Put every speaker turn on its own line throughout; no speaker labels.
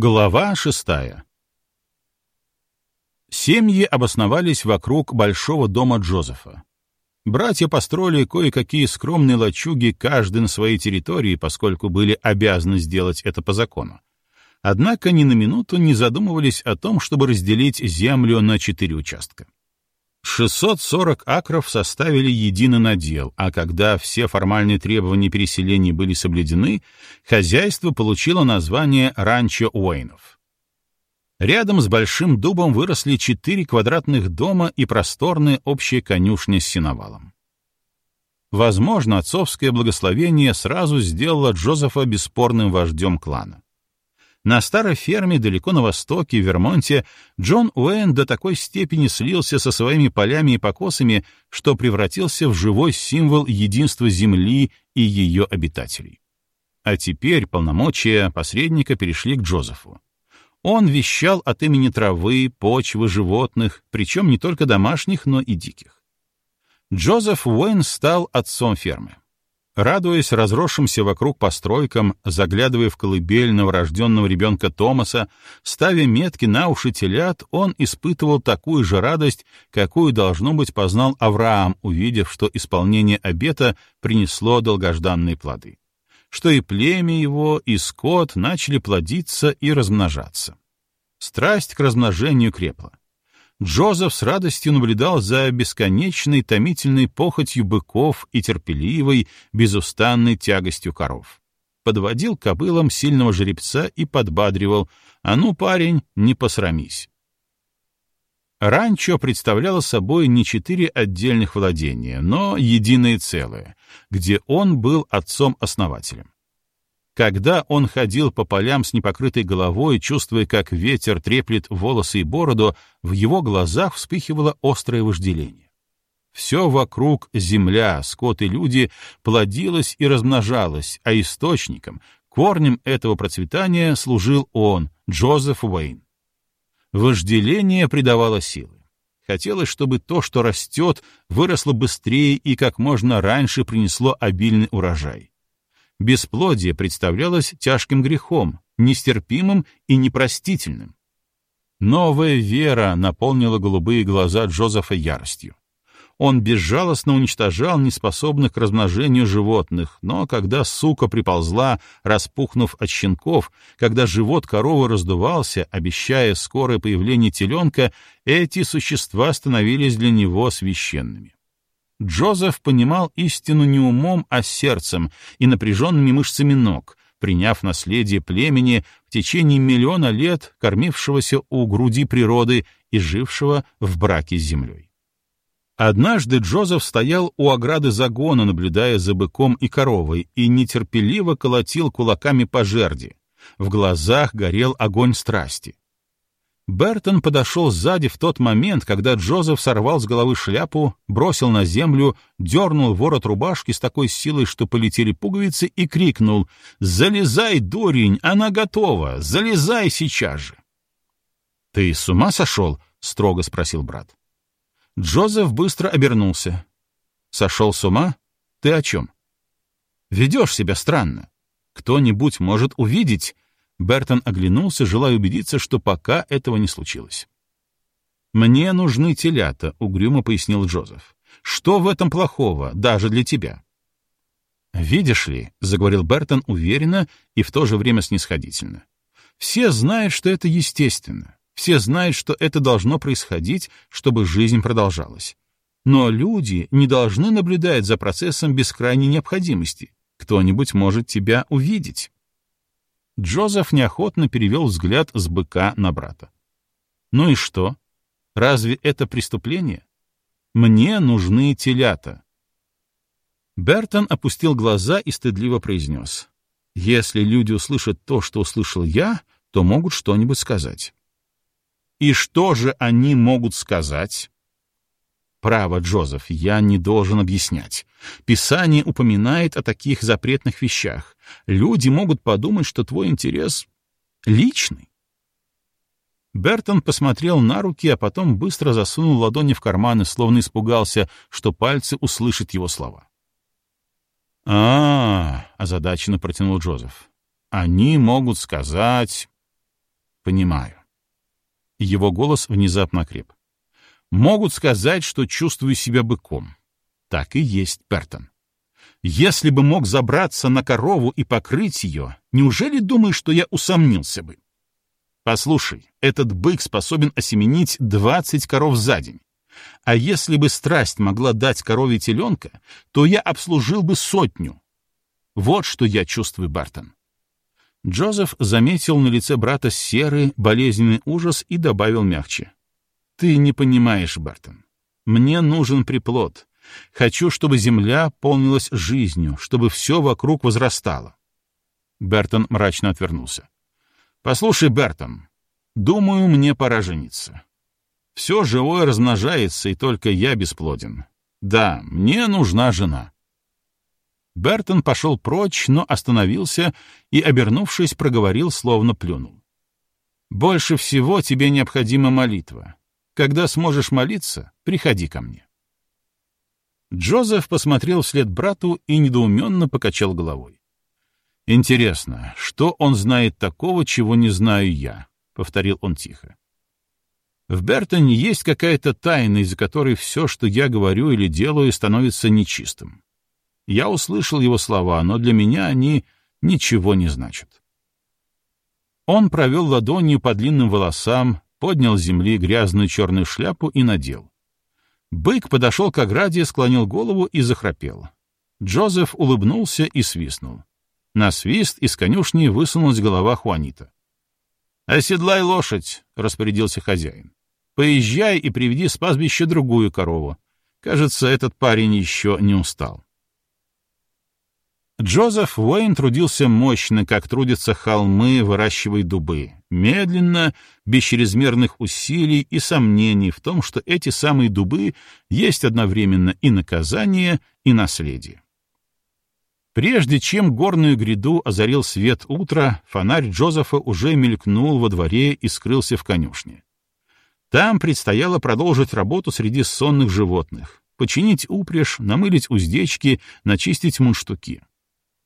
Глава шестая Семьи обосновались вокруг большого дома Джозефа. Братья построили кое-какие скромные лачуги, каждый на своей территории, поскольку были обязаны сделать это по закону. Однако ни на минуту не задумывались о том, чтобы разделить землю на четыре участка. 640 акров составили единый надел, а когда все формальные требования переселения были соблюдены, хозяйство получило название «Ранчо Уэйнов». Рядом с Большим дубом выросли четыре квадратных дома и просторная общая конюшня с сеновалом. Возможно, отцовское благословение сразу сделало Джозефа бесспорным вождем клана. На старой ферме далеко на востоке, в Вермонте, Джон Уэйн до такой степени слился со своими полями и покосами, что превратился в живой символ единства Земли и ее обитателей. А теперь полномочия посредника перешли к Джозефу. Он вещал от имени травы, почвы, животных, причем не только домашних, но и диких. Джозеф Уэйн стал отцом фермы. Радуясь разросшимся вокруг постройкам, заглядывая в колыбель новорожденного ребенка Томаса, ставя метки на уши телят, он испытывал такую же радость, какую, должно быть, познал Авраам, увидев, что исполнение обета принесло долгожданные плоды что и племя его, и скот начали плодиться и размножаться. Страсть к размножению крепла. Джозеф с радостью наблюдал за бесконечной томительной похотью быков и терпеливой, безустанной тягостью коров. Подводил кобылам сильного жеребца и подбадривал «А ну, парень, не посрамись». Ранчо представляло собой не четыре отдельных владения, но единое целое, где он был отцом-основателем. Когда он ходил по полям с непокрытой головой, чувствуя, как ветер треплет волосы и бороду, в его глазах вспыхивало острое вожделение. Все вокруг — земля, скот и люди — плодилось и размножалось, а источником, корнем этого процветания служил он, Джозеф Уэйн. Вожделение придавало силы. Хотелось, чтобы то, что растет, выросло быстрее и как можно раньше принесло обильный урожай. Бесплодие представлялось тяжким грехом, нестерпимым и непростительным. Новая вера наполнила голубые глаза Джозефа яростью. Он безжалостно уничтожал неспособных к размножению животных, но когда сука приползла, распухнув от щенков, когда живот коровы раздувался, обещая скорое появление теленка, эти существа становились для него священными. Джозеф понимал истину не умом, а сердцем и напряженными мышцами ног, приняв наследие племени в течение миллиона лет, кормившегося у груди природы и жившего в браке с землей. Однажды Джозеф стоял у ограды загона, наблюдая за быком и коровой, и нетерпеливо колотил кулаками по жерди. В глазах горел огонь страсти. Бертон подошел сзади в тот момент, когда Джозеф сорвал с головы шляпу, бросил на землю, дернул ворот рубашки с такой силой, что полетели пуговицы, и крикнул «Залезай, дурень, она готова! Залезай сейчас же!» «Ты с ума сошел?» — строго спросил брат. Джозеф быстро обернулся. «Сошел с ума? Ты о чем?» «Ведешь себя странно. Кто-нибудь может увидеть...» Бертон оглянулся, желая убедиться, что пока этого не случилось. «Мне нужны телята», — угрюмо пояснил Джозеф. «Что в этом плохого, даже для тебя?» «Видишь ли», — заговорил Бертон уверенно и в то же время снисходительно, «все знают, что это естественно. Все знают, что это должно происходить, чтобы жизнь продолжалась. Но люди не должны наблюдать за процессом без крайней необходимости. Кто-нибудь может тебя увидеть. Джозеф неохотно перевел взгляд с быка на брата. Ну и что? Разве это преступление? Мне нужны телята. Бертон опустил глаза и стыдливо произнес. Если люди услышат то, что услышал я, то могут что-нибудь сказать. И что же они могут сказать? Право, Джозеф, я не должен объяснять. Писание упоминает о таких запретных вещах. Люди могут подумать, что твой интерес личный. Бертон посмотрел на руки, а потом быстро засунул ладони в карманы, словно испугался, что пальцы услышат его слова. а, -а, озадаченно протянул Джозеф. «Они могут сказать...» понимаю». Его голос внезапно креп. «Могут сказать, что чувствую себя быком. Так и есть, Пертон. Если бы мог забраться на корову и покрыть ее, неужели думаешь, что я усомнился бы? Послушай, этот бык способен осеменить двадцать коров за день. А если бы страсть могла дать корове теленка, то я обслужил бы сотню. Вот что я чувствую, Бартон. Джозеф заметил на лице брата серый, болезненный ужас и добавил мягче. «Ты не понимаешь, Бартон. Мне нужен приплод. Хочу, чтобы земля полнилась жизнью, чтобы все вокруг возрастало». Бертон мрачно отвернулся. «Послушай, Бертон, думаю, мне пора жениться. Все живое размножается, и только я бесплоден. Да, мне нужна жена». Бертон пошел прочь, но остановился и, обернувшись, проговорил, словно плюнул. «Больше всего тебе необходима молитва. Когда сможешь молиться, приходи ко мне». Джозеф посмотрел вслед брату и недоуменно покачал головой. «Интересно, что он знает такого, чего не знаю я?» — повторил он тихо. «В Бертоне есть какая-то тайна, из-за которой все, что я говорю или делаю, становится нечистым. Я услышал его слова, но для меня они ничего не значат. Он провел ладонью по длинным волосам, поднял с земли грязную черную шляпу и надел. Бык подошел к ограде, склонил голову и захрапел. Джозеф улыбнулся и свистнул. На свист из конюшни высунулась голова Хуанита. «Оседлай лошадь», — распорядился хозяин. «Поезжай и приведи с пастбища другую корову. Кажется, этот парень еще не устал». Джозеф Уэйн трудился мощно, как трудятся холмы, выращивая дубы, медленно, без чрезмерных усилий и сомнений в том, что эти самые дубы есть одновременно и наказание, и наследие. Прежде чем горную гряду озарил свет утра, фонарь Джозефа уже мелькнул во дворе и скрылся в конюшне. Там предстояло продолжить работу среди сонных животных, починить упряжь, намылить уздечки, начистить мундштуки.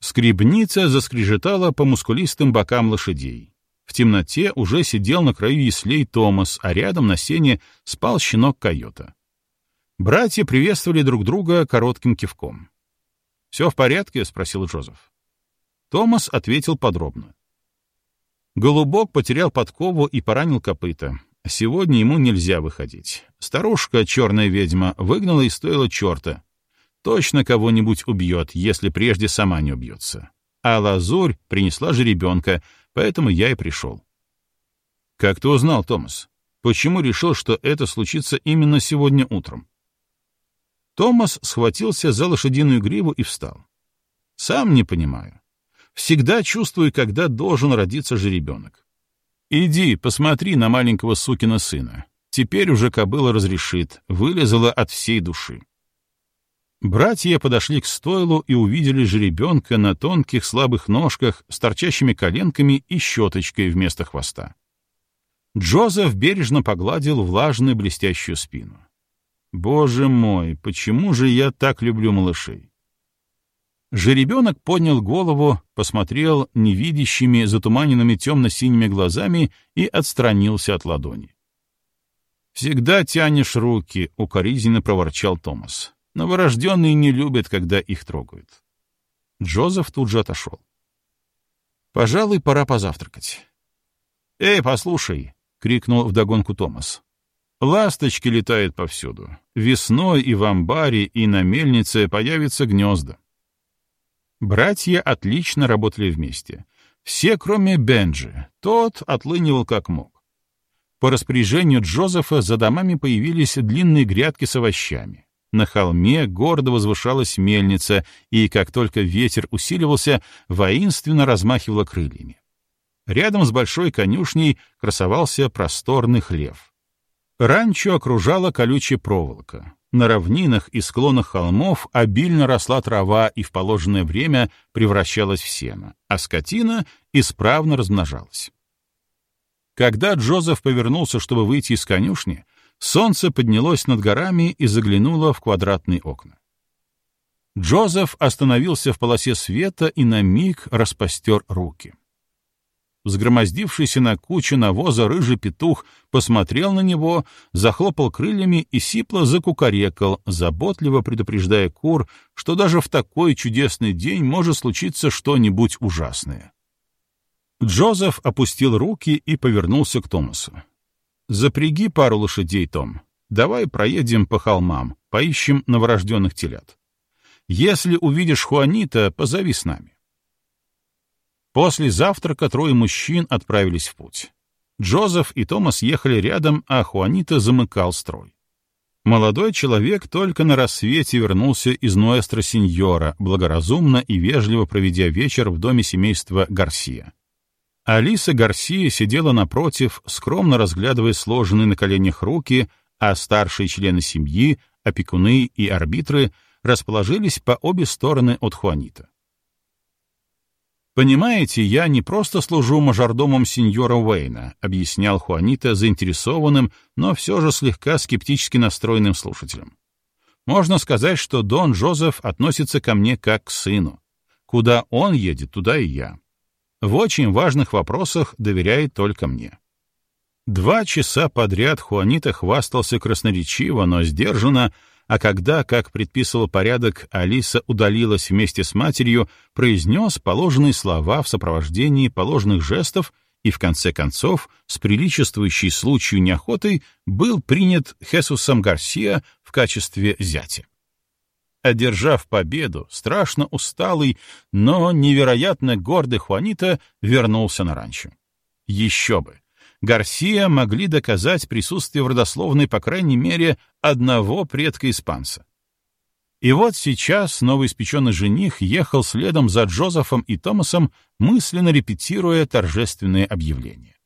Скребница заскрежетала по мускулистым бокам лошадей. В темноте уже сидел на краю яслей Томас, а рядом на сене спал щенок койота. Братья приветствовали друг друга коротким кивком. «Все в порядке?» — спросил Джозеф. Томас ответил подробно. Голубок потерял подкову и поранил копыта. Сегодня ему нельзя выходить. Старушка, черная ведьма, выгнала из стойла черта. Точно кого-нибудь убьет, если прежде сама не убьется. А лазурь принесла же ребенка, поэтому я и пришел. Как ты узнал, Томас? Почему решил, что это случится именно сегодня утром? Томас схватился за лошадиную гриву и встал. Сам не понимаю. Всегда чувствую, когда должен родиться же ребенок. Иди, посмотри на маленького сукина сына. Теперь уже кобыла разрешит, вылезала от всей души. Братья подошли к стойлу и увидели жеребенка на тонких слабых ножках с торчащими коленками и щеточкой вместо хвоста. Джозеф бережно погладил влажную блестящую спину. «Боже мой, почему же я так люблю малышей?» Жеребенок поднял голову, посмотрел невидящими, затуманенными темно-синими глазами и отстранился от ладони. «Всегда тянешь руки», — укоризненно проворчал Томас. Новорожденные не любят, когда их трогают. Джозеф тут же отошел. «Пожалуй, пора позавтракать». «Эй, послушай!» — крикнул вдогонку Томас. «Ласточки летают повсюду. Весной и в амбаре, и на мельнице появятся гнезда». Братья отлично работали вместе. Все, кроме Бенджи. Тот отлынивал как мог. По распоряжению Джозефа за домами появились длинные грядки с овощами. На холме гордо возвышалась мельница, и как только ветер усиливался, воинственно размахивала крыльями. Рядом с большой конюшней красовался просторный хлев. Ранчо окружала колючая проволока. На равнинах и склонах холмов обильно росла трава и в положенное время превращалась в сено, а скотина исправно размножалась. Когда Джозеф повернулся, чтобы выйти из конюшни, Солнце поднялось над горами и заглянуло в квадратные окна. Джозеф остановился в полосе света и на миг распостер руки. Взгромоздившийся на кучу навоза рыжий петух посмотрел на него, захлопал крыльями и сипло закукарекал, заботливо предупреждая кур, что даже в такой чудесный день может случиться что-нибудь ужасное. Джозеф опустил руки и повернулся к Томасу. «Запряги пару лошадей, Том. Давай проедем по холмам, поищем новорожденных телят. Если увидишь Хуанита, позови с нами». После завтрака трое мужчин отправились в путь. Джозеф и Томас ехали рядом, а Хуанита замыкал строй. Молодой человек только на рассвете вернулся из Ноэстро Синьора, благоразумно и вежливо проведя вечер в доме семейства Гарсия. Алиса Гарсия сидела напротив, скромно разглядывая сложенные на коленях руки, а старшие члены семьи, опекуны и арбитры расположились по обе стороны от Хуанита. «Понимаете, я не просто служу мажордомом сеньора Уэйна», объяснял Хуанита заинтересованным, но все же слегка скептически настроенным слушателем. «Можно сказать, что Дон Джозеф относится ко мне как к сыну. Куда он едет, туда и я. В очень важных вопросах доверяет только мне». Два часа подряд Хуанита хвастался красноречиво, но сдержанно, а когда, как предписывал порядок, Алиса удалилась вместе с матерью, произнес положенные слова в сопровождении положенных жестов и, в конце концов, с приличествующей случаю неохотой, был принят Хесусом Гарсия в качестве зятя. Одержав победу, страшно усталый, но невероятно гордый Хуанита вернулся на ранчо. Еще бы! Гарсия могли доказать присутствие в родословной, по крайней мере, одного предка испанца. И вот сейчас новоиспеченный жених ехал следом за Джозефом и Томасом, мысленно репетируя торжественное объявление.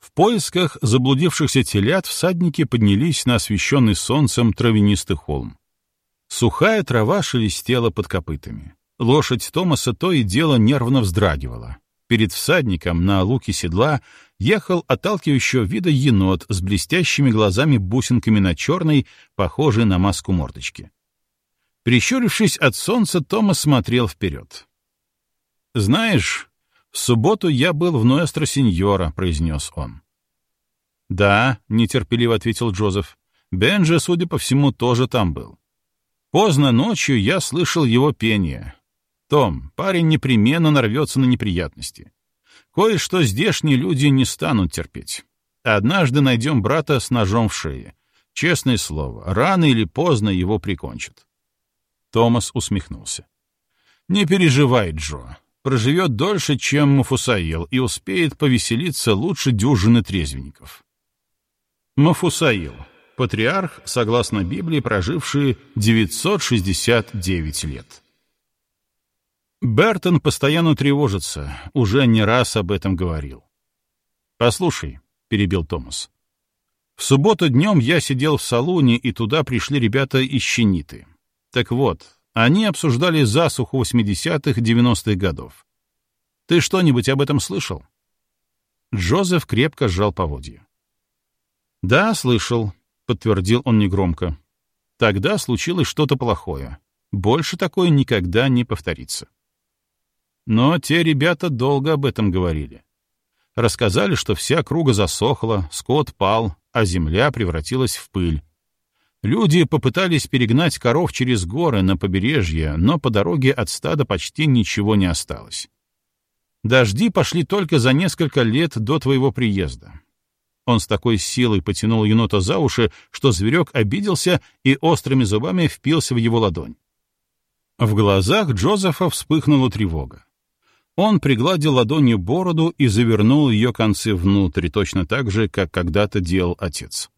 В поисках заблудившихся телят всадники поднялись на освещенный солнцем травянистый холм. Сухая трава шелестела под копытами. Лошадь Томаса то и дело нервно вздрагивала. Перед всадником на луке седла ехал отталкивающего вида енот с блестящими глазами-бусинками на черной, похожей на маску мордочки. Прищурившись от солнца, Томас смотрел вперед. «Знаешь, в субботу я был в Ноэстро Синьора», — произнес он. «Да», — нетерпеливо ответил Джозеф. «Бенджи, судя по всему, тоже там был. Поздно ночью я слышал его пение. Том, парень непременно нарвется на неприятности. Кое-что здешние люди не станут терпеть. Однажды найдем брата с ножом в шее. Честное слово, рано или поздно его прикончат. Томас усмехнулся. «Не переживай, Джо. Проживет дольше, чем Мафусаил, и успеет повеселиться лучше дюжины трезвенников». Мафусаил. Патриарх, согласно Библии, проживший 969 лет. Бертон постоянно тревожится, уже не раз об этом говорил. «Послушай», — перебил Томас, — «в субботу днем я сидел в салоне, и туда пришли ребята из Щениты. Так вот, они обсуждали засуху 80-х, 90-х годов. Ты что-нибудь об этом слышал?» Джозеф крепко сжал поводья. «Да, слышал», — подтвердил он негромко. «Тогда случилось что-то плохое. Больше такое никогда не повторится». Но те ребята долго об этом говорили. Рассказали, что вся круга засохла, скот пал, а земля превратилась в пыль. Люди попытались перегнать коров через горы на побережье, но по дороге от стада почти ничего не осталось. Дожди пошли только за несколько лет до твоего приезда. Он с такой силой потянул енота за уши, что зверек обиделся и острыми зубами впился в его ладонь. В глазах Джозефа вспыхнула тревога. Он пригладил ладонью бороду и завернул ее концы внутрь, точно так же, как когда-то делал отец.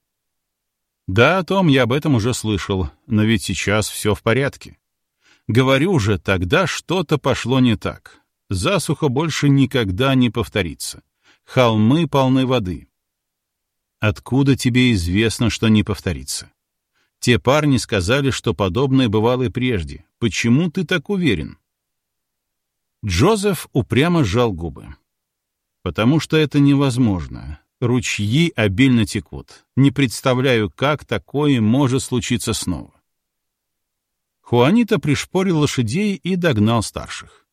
«Да, Том, я об этом уже слышал, но ведь сейчас все в порядке. Говорю же, тогда что-то пошло не так. Засуха больше никогда не повторится. Холмы полны воды. Откуда тебе известно, что не повторится? Те парни сказали, что подобное бывало и прежде. Почему ты так уверен?» Джозеф упрямо сжал губы. «Потому что это невозможно. Ручьи обильно текут. Не представляю, как такое может случиться снова». Хуанита пришпорил лошадей и догнал старших.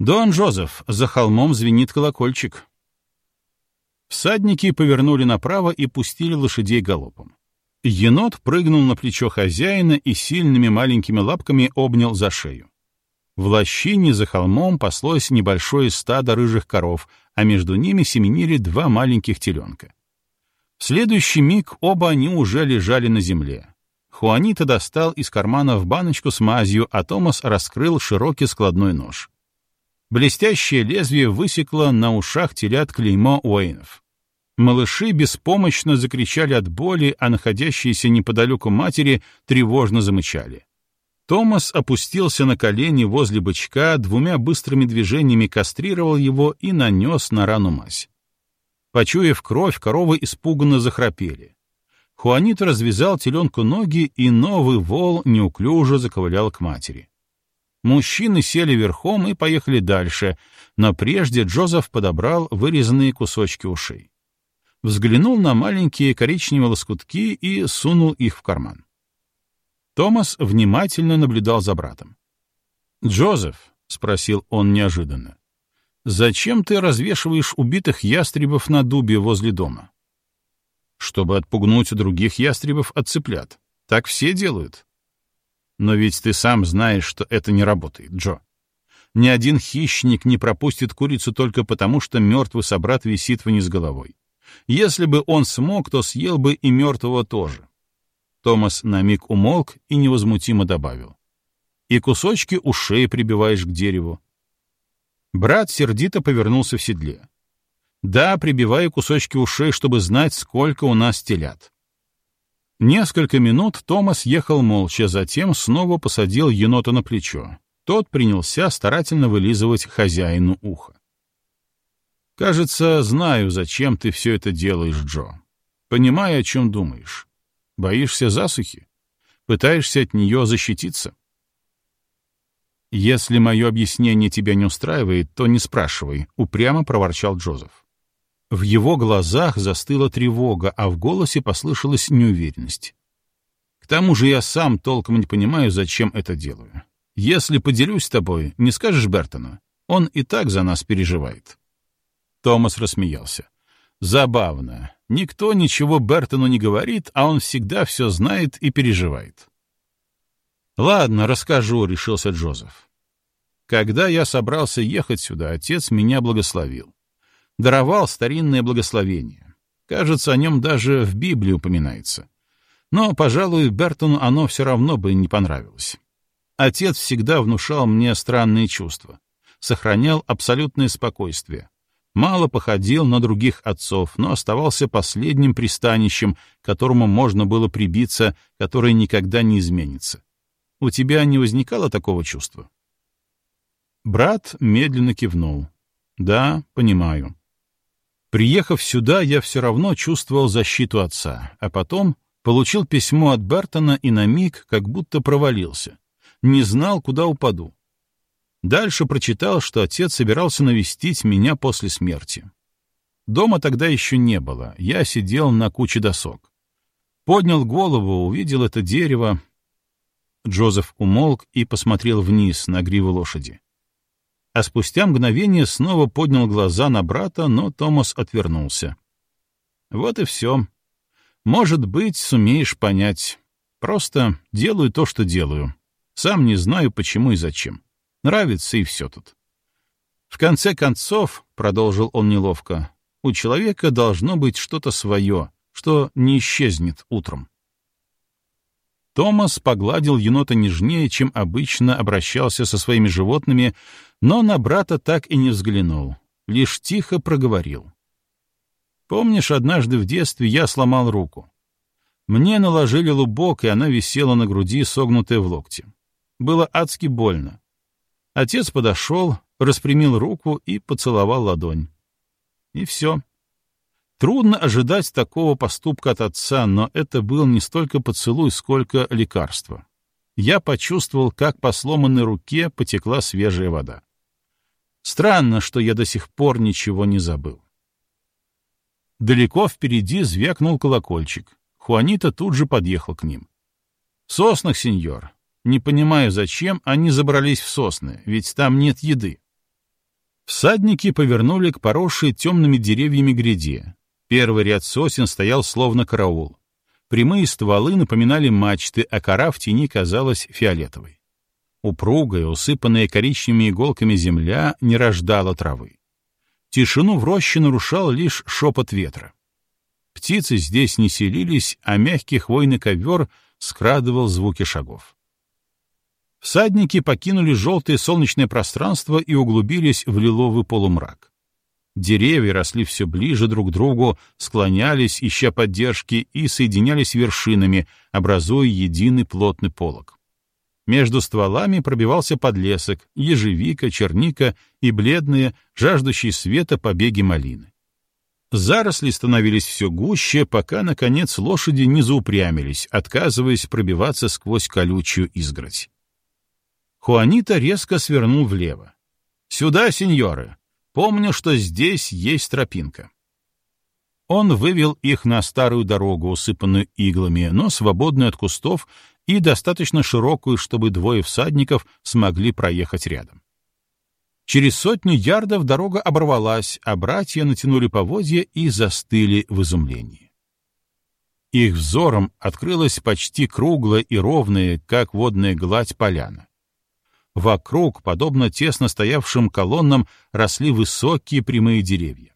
«Дон Жозеф, за холмом звенит колокольчик». Всадники повернули направо и пустили лошадей галопом. Енот прыгнул на плечо хозяина и сильными маленькими лапками обнял за шею. В лощине за холмом паслось небольшое стадо рыжих коров, а между ними семенили два маленьких теленка. В следующий миг оба они уже лежали на земле. Хуанита достал из кармана в баночку с мазью, а Томас раскрыл широкий складной нож. Блестящее лезвие высекло на ушах телят клеймо Уэйнов. Малыши беспомощно закричали от боли, а находящиеся неподалеку матери тревожно замычали. Томас опустился на колени возле бычка, двумя быстрыми движениями кастрировал его и нанес на рану мазь. Почуяв кровь, коровы испуганно захрапели. Хуанит развязал теленку ноги, и новый вол неуклюже заковылял к матери. Мужчины сели верхом и поехали дальше, но прежде Джозеф подобрал вырезанные кусочки ушей. Взглянул на маленькие коричневые лоскутки и сунул их в карман. Томас внимательно наблюдал за братом. «Джозеф», — спросил он неожиданно, — «зачем ты развешиваешь убитых ястребов на дубе возле дома?» «Чтобы отпугнуть других ястребов от цыплят. Так все делают». «Но ведь ты сам знаешь, что это не работает, Джо. Ни один хищник не пропустит курицу только потому, что мертвый собрат висит вниз головой. Если бы он смог, то съел бы и мертвого тоже. Томас на миг умолк и невозмутимо добавил. «И кусочки ушей прибиваешь к дереву». Брат сердито повернулся в седле. «Да, прибиваю кусочки ушей, чтобы знать, сколько у нас телят». Несколько минут Томас ехал молча, затем снова посадил енота на плечо. Тот принялся старательно вылизывать хозяину ухо. «Кажется, знаю, зачем ты все это делаешь, Джо. Понимаю, о чем думаешь. Боишься засухи? Пытаешься от нее защититься? «Если мое объяснение тебя не устраивает, то не спрашивай», — упрямо проворчал Джозеф. В его глазах застыла тревога, а в голосе послышалась неуверенность. «К тому же я сам толком не понимаю, зачем это делаю. Если поделюсь с тобой, не скажешь Бертону? Он и так за нас переживает». Томас рассмеялся. «Забавно. Никто ничего Бертону не говорит, а он всегда все знает и переживает. «Ладно, расскажу», — решился Джозеф. «Когда я собрался ехать сюда, отец меня благословил. Даровал старинное благословение. Кажется, о нем даже в Библии упоминается. Но, пожалуй, Бертону оно все равно бы не понравилось. Отец всегда внушал мне странные чувства, сохранял абсолютное спокойствие, мало походил на других отцов, но оставался последним пристанищем, к которому можно было прибиться, которое никогда не изменится. У тебя не возникало такого чувства? Брат медленно кивнул. Да, понимаю. Приехав сюда, я все равно чувствовал защиту отца, а потом получил письмо от Бертона и на миг как будто провалился. Не знал, куда упаду. Дальше прочитал, что отец собирался навестить меня после смерти. Дома тогда еще не было, я сидел на куче досок. Поднял голову, увидел это дерево. Джозеф умолк и посмотрел вниз на гриву лошади. А спустя мгновение снова поднял глаза на брата, но Томас отвернулся. Вот и все. Может быть, сумеешь понять. Просто делаю то, что делаю. Сам не знаю, почему и зачем. Нравится и все тут. В конце концов, — продолжил он неловко, — у человека должно быть что-то свое, что не исчезнет утром. Томас погладил енота нежнее, чем обычно обращался со своими животными, но на брата так и не взглянул, лишь тихо проговорил. «Помнишь, однажды в детстве я сломал руку? Мне наложили лубок, и она висела на груди, согнутая в локте. Было адски больно. Отец подошел, распрямил руку и поцеловал ладонь. И все. Трудно ожидать такого поступка от отца, но это был не столько поцелуй, сколько лекарство. Я почувствовал, как по сломанной руке потекла свежая вода. Странно, что я до сих пор ничего не забыл. Далеко впереди звякнул колокольчик. Хуанита тут же подъехал к ним. «В соснах, сеньор. Не понимаю, зачем они забрались в сосны, ведь там нет еды. Всадники повернули к поросшей темными деревьями гряде. Первый ряд сосен стоял словно караул. Прямые стволы напоминали мачты, а кора в тени казалась фиолетовой. Упругая, усыпанная коричневыми иголками земля не рождала травы. Тишину в роще нарушал лишь шепот ветра. Птицы здесь не селились, а мягкий хвойный ковер скрадывал звуки шагов. Всадники покинули желтое солнечное пространство и углубились в лиловый полумрак. Деревья росли все ближе друг к другу, склонялись, ища поддержки, и соединялись вершинами, образуя единый плотный полог. Между стволами пробивался подлесок, ежевика, черника и бледные, жаждущие света побеги малины. Заросли становились все гуще, пока, наконец, лошади не заупрямились, отказываясь пробиваться сквозь колючую изгородь. Хуанита резко свернул влево. «Сюда, сеньоры! Помню, что здесь есть тропинка». Он вывел их на старую дорогу, усыпанную иглами, но свободную от кустов и достаточно широкую, чтобы двое всадников смогли проехать рядом. Через сотню ярдов дорога оборвалась, а братья натянули поводья и застыли в изумлении. Их взором открылась почти круглая и ровная, как водная гладь, поляна. Вокруг, подобно тесно стоявшим колоннам, росли высокие прямые деревья.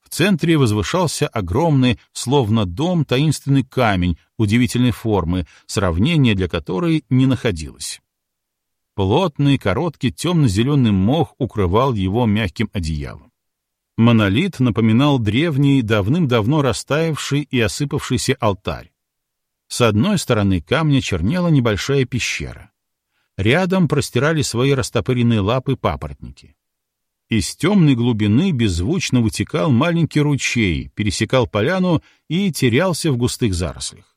В центре возвышался огромный, словно дом, таинственный камень удивительной формы, сравнения для которой не находилось. Плотный, короткий, темно-зеленый мох укрывал его мягким одеялом. Монолит напоминал древний, давным-давно растаявший и осыпавшийся алтарь. С одной стороны камня чернела небольшая пещера. Рядом простирали свои растопыренные лапы папоротники. Из темной глубины беззвучно вытекал маленький ручей, пересекал поляну и терялся в густых зарослях.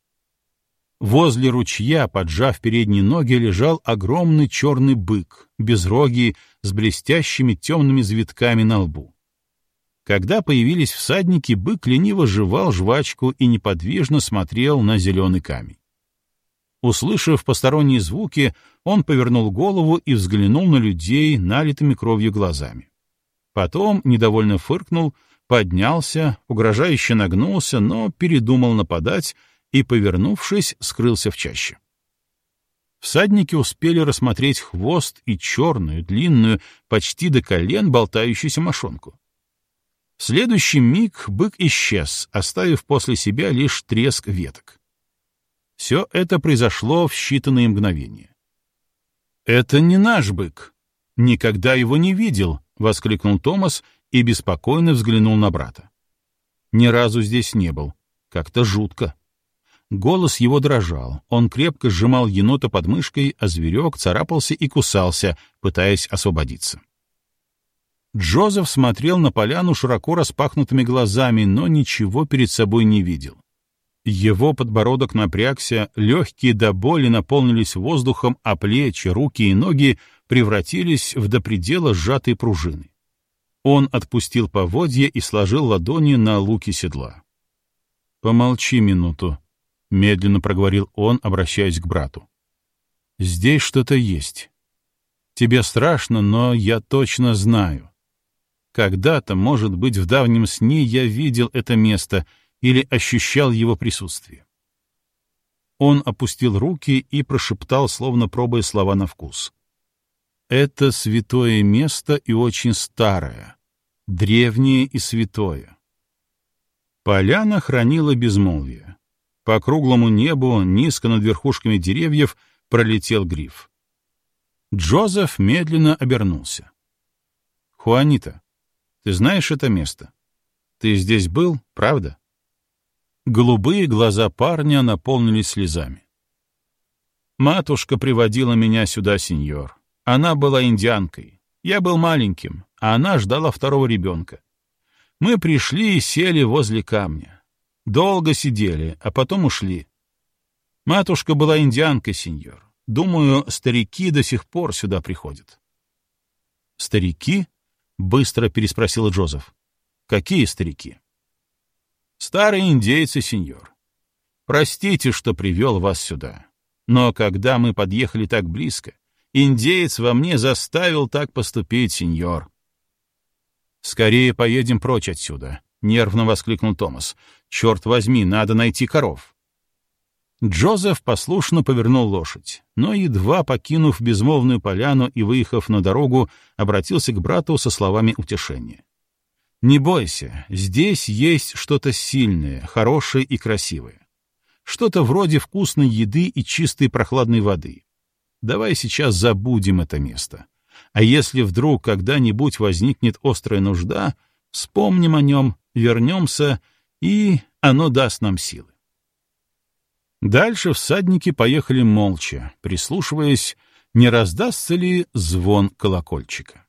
Возле ручья, поджав передние ноги, лежал огромный черный бык, безрогий, с блестящими темными завитками на лбу. Когда появились всадники, бык лениво жевал жвачку и неподвижно смотрел на зеленый камень. Услышав посторонние звуки, он повернул голову и взглянул на людей налитыми кровью глазами. Потом недовольно фыркнул, поднялся, угрожающе нагнулся, но передумал нападать и, повернувшись, скрылся в чаще. Всадники успели рассмотреть хвост и черную, длинную, почти до колен болтающуюся мошонку. В следующий миг бык исчез, оставив после себя лишь треск веток. Все это произошло в считанные мгновения. «Это не наш бык. Никогда его не видел», — воскликнул Томас и беспокойно взглянул на брата. «Ни разу здесь не был. Как-то жутко». Голос его дрожал, он крепко сжимал енота под мышкой, а зверек царапался и кусался, пытаясь освободиться. Джозеф смотрел на поляну широко распахнутыми глазами, но ничего перед собой не видел. Его подбородок напрягся, легкие до боли наполнились воздухом, а плечи, руки и ноги превратились в до предела сжатые пружины. Он отпустил поводья и сложил ладони на луки седла. «Помолчи минуту», — медленно проговорил он, обращаясь к брату. «Здесь что-то есть. Тебе страшно, но я точно знаю. Когда-то, может быть, в давнем сне я видел это место — или ощущал его присутствие. Он опустил руки и прошептал, словно пробуя слова на вкус. «Это святое место и очень старое, древнее и святое». Поляна хранила безмолвие. По круглому небу, низко над верхушками деревьев, пролетел гриф. Джозеф медленно обернулся. «Хуанита, ты знаешь это место? Ты здесь был, правда?» Голубые глаза парня наполнились слезами. «Матушка приводила меня сюда, сеньор. Она была индианкой. Я был маленьким, а она ждала второго ребенка. Мы пришли и сели возле камня. Долго сидели, а потом ушли. Матушка была индианкой, сеньор. Думаю, старики до сих пор сюда приходят». «Старики?» — быстро переспросил Джозеф. «Какие старики?» Старые индейцы, сеньор. Простите, что привел вас сюда. Но когда мы подъехали так близко, индеец во мне заставил так поступить, сеньор. «Скорее поедем прочь отсюда», — нервно воскликнул Томас. «Черт возьми, надо найти коров». Джозеф послушно повернул лошадь, но, едва покинув безмолвную поляну и выехав на дорогу, обратился к брату со словами утешения. «Не бойся, здесь есть что-то сильное, хорошее и красивое. Что-то вроде вкусной еды и чистой прохладной воды. Давай сейчас забудем это место. А если вдруг когда-нибудь возникнет острая нужда, вспомним о нем, вернемся, и оно даст нам силы. Дальше всадники поехали молча, прислушиваясь, не раздастся ли звон колокольчика.